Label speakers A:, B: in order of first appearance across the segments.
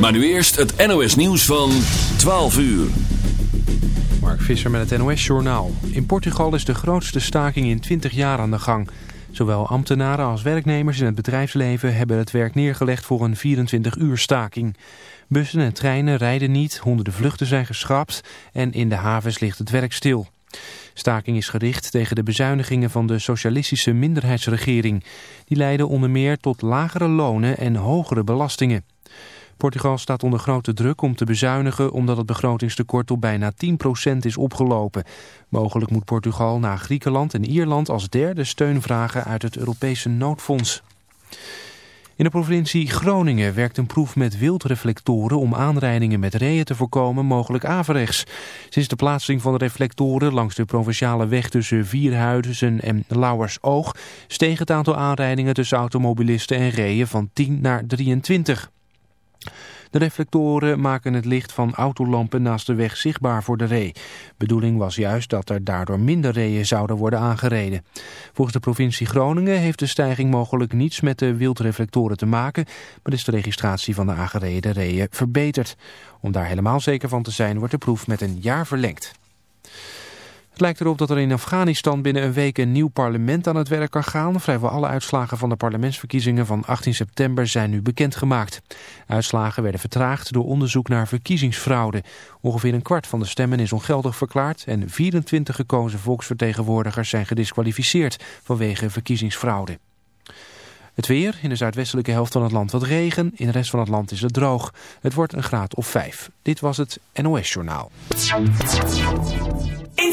A: Maar nu eerst het NOS nieuws van 12 uur.
B: Mark Visser met het NOS Journaal. In Portugal is de grootste staking in 20 jaar aan de gang. Zowel ambtenaren als werknemers in het bedrijfsleven hebben het werk neergelegd voor een 24-uur staking. Bussen en treinen rijden niet, honderden vluchten zijn geschrapt en in de havens ligt het werk stil. Staking is gericht tegen de bezuinigingen van de socialistische minderheidsregering. Die leiden onder meer tot lagere lonen en hogere belastingen. Portugal staat onder grote druk om te bezuinigen omdat het begrotingstekort tot bijna 10% is opgelopen. Mogelijk moet Portugal na Griekenland en Ierland als derde steun vragen uit het Europese noodfonds. In de provincie Groningen werkt een proef met wildreflectoren om aanrijdingen met reeën te voorkomen, mogelijk averechts. Sinds de plaatsing van de reflectoren langs de provinciale weg tussen Vierhuizen en Lauwersoog steeg het aantal aanrijdingen tussen automobilisten en reeën van 10 naar 23. De reflectoren maken het licht van autolampen naast de weg zichtbaar voor de ree. Bedoeling was juist dat er daardoor minder reeën zouden worden aangereden. Volgens de provincie Groningen heeft de stijging mogelijk niets met de wildreflectoren te maken, maar is de registratie van de aangereden reeën verbeterd. Om daar helemaal zeker van te zijn wordt de proef met een jaar verlengd. Het lijkt erop dat er in Afghanistan binnen een week een nieuw parlement aan het werk kan gaan. Vrijwel alle uitslagen van de parlementsverkiezingen van 18 september zijn nu bekendgemaakt. Uitslagen werden vertraagd door onderzoek naar verkiezingsfraude. Ongeveer een kwart van de stemmen is ongeldig verklaard en 24 gekozen volksvertegenwoordigers zijn gedisqualificeerd vanwege verkiezingsfraude. Het weer, in de zuidwestelijke helft van het land wat regen, in de rest van het land is het droog. Het wordt een graad of 5. Dit was het NOS Journaal.
C: In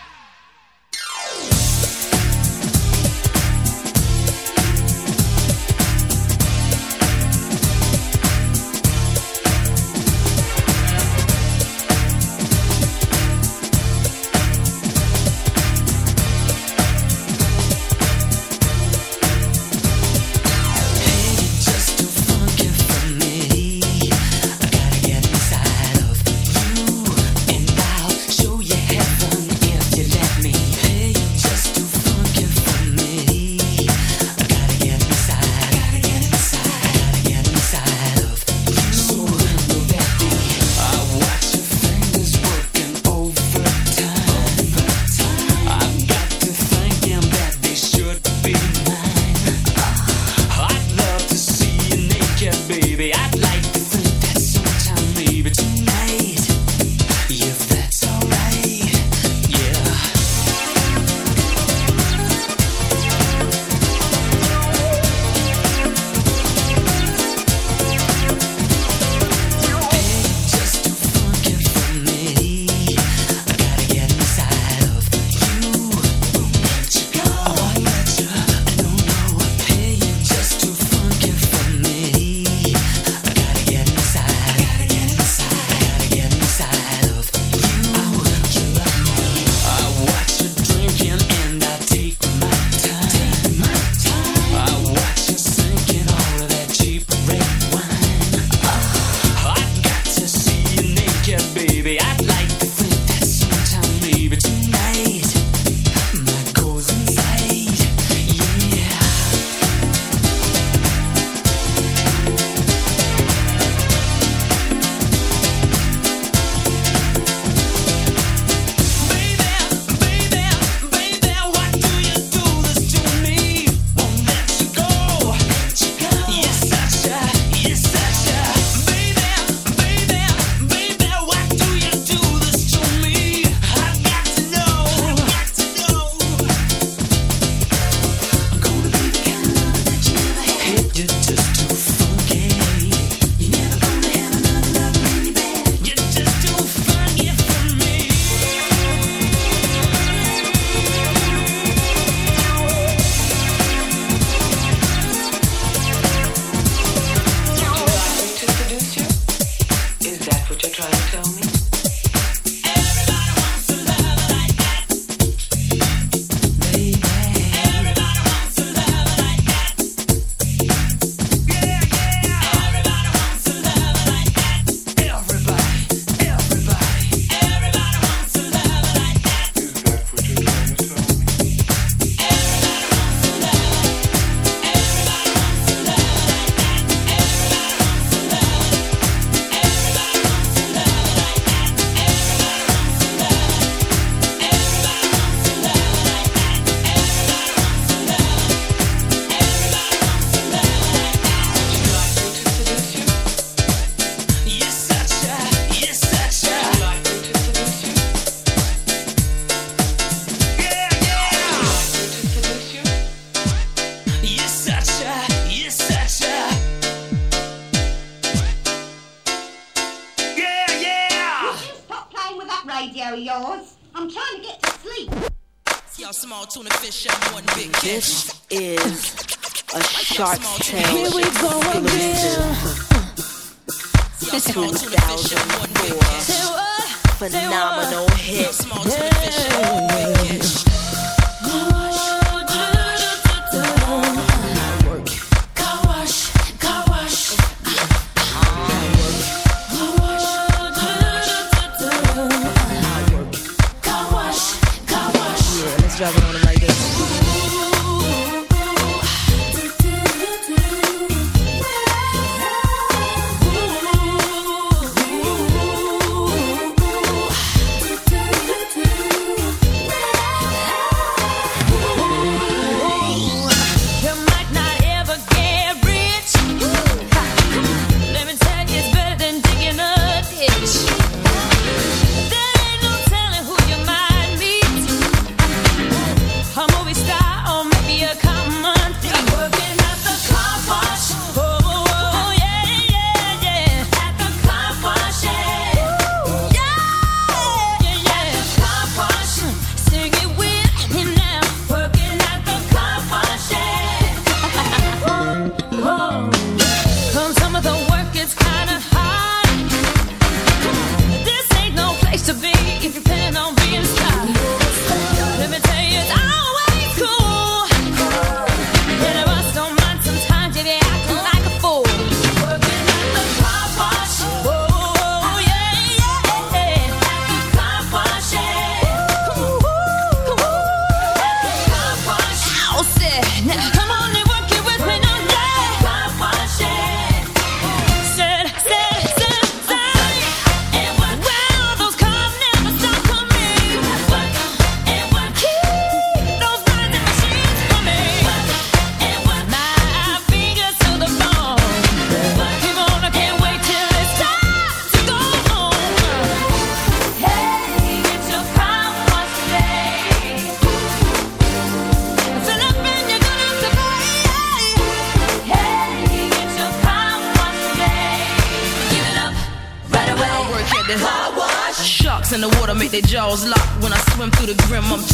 D: 2004.
E: Phenomenal hit.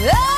C: Oh!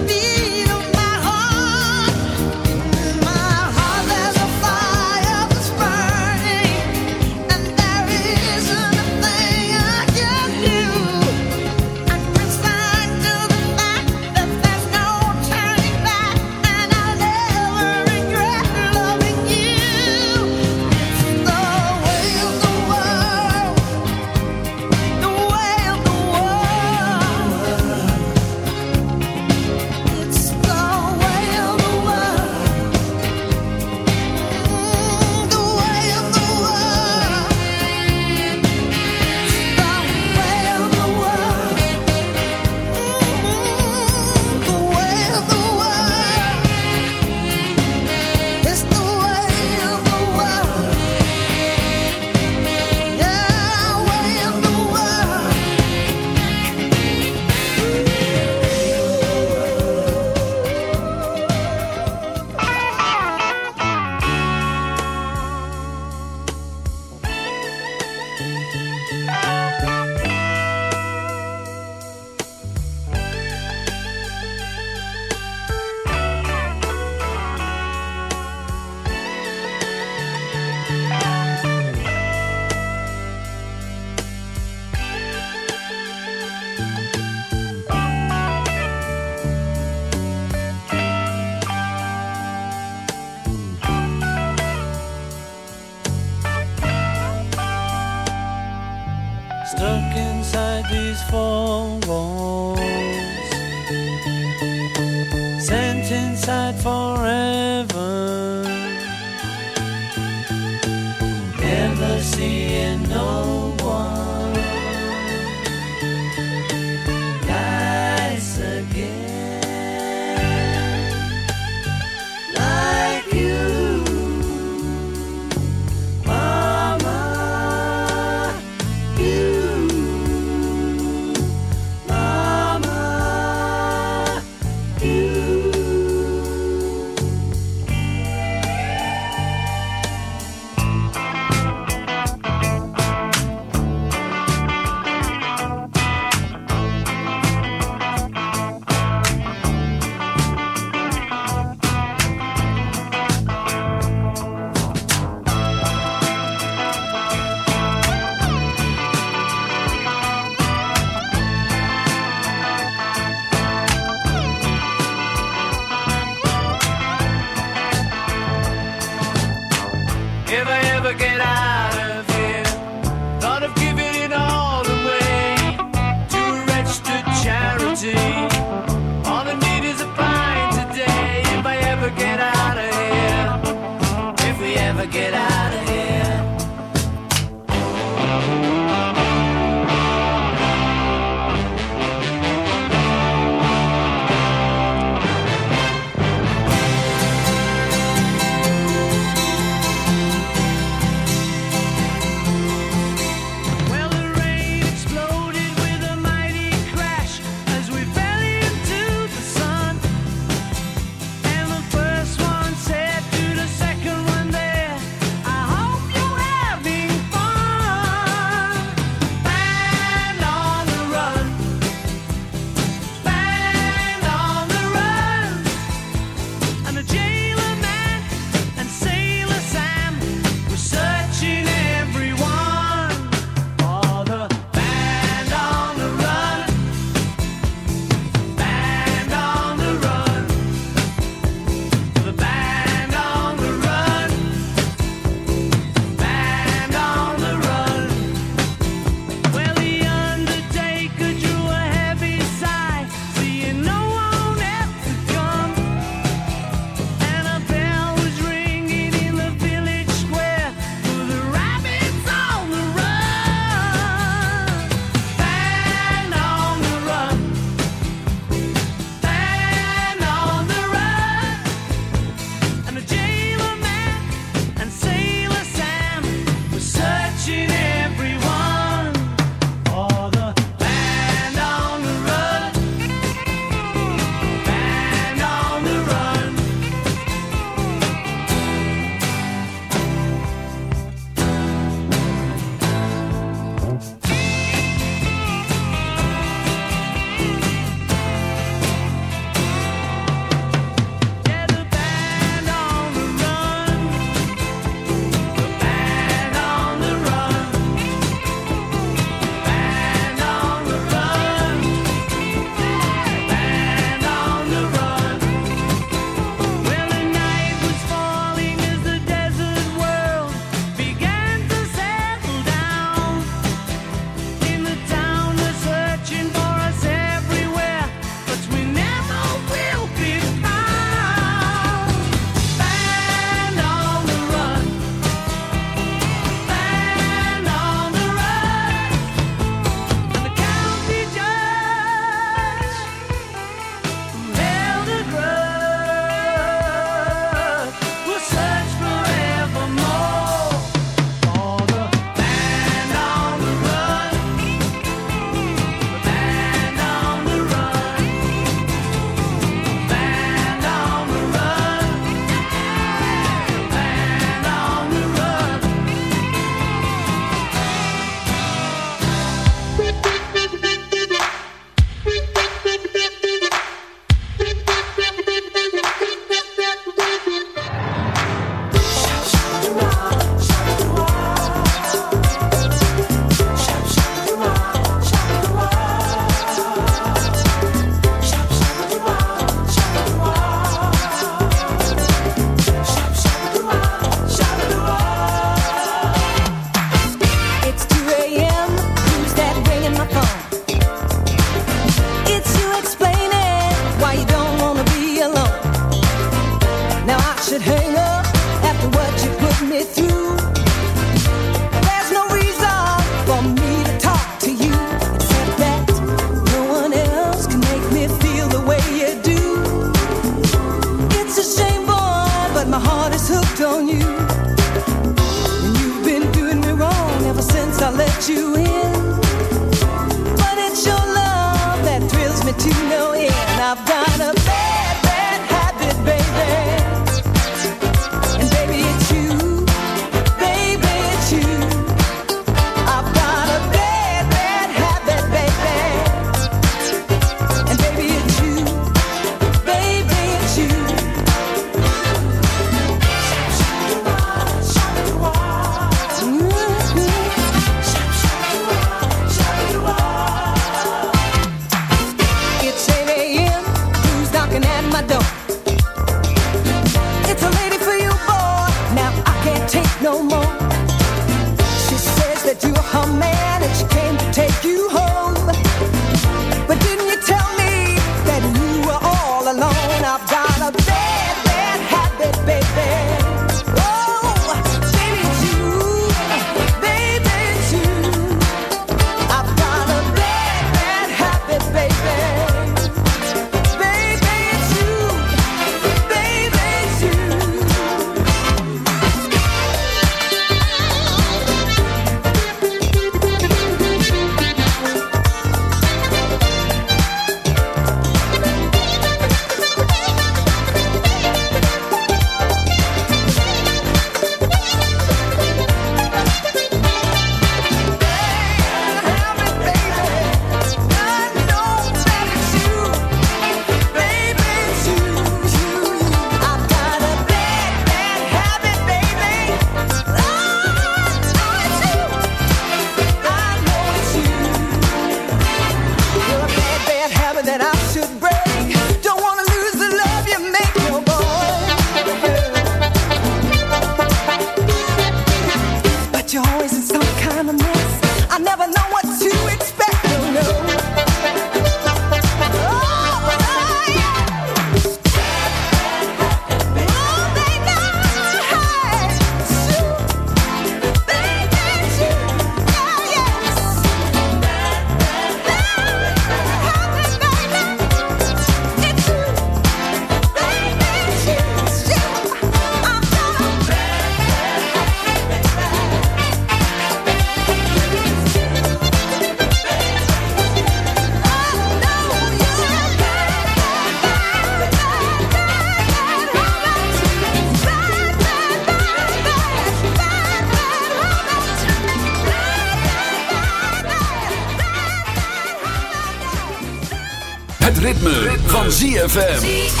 E: ZFM.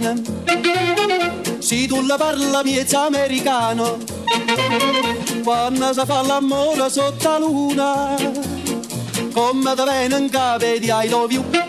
F: bene. Se tu la parla miezza americano, quando si fa l'amore sotto la luna, come da venen cape di I love.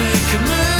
G: make a
H: move.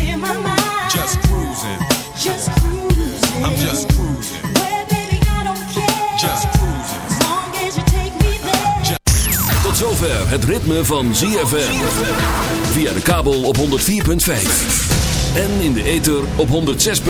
H: I'm just cruising.
I: Well, baby, I don't care.
H: Just cruising.
I: As long as you take me there.
A: Tot zover het ritme van ZFM. Via de kabel op 104.5. En in de ether op 106.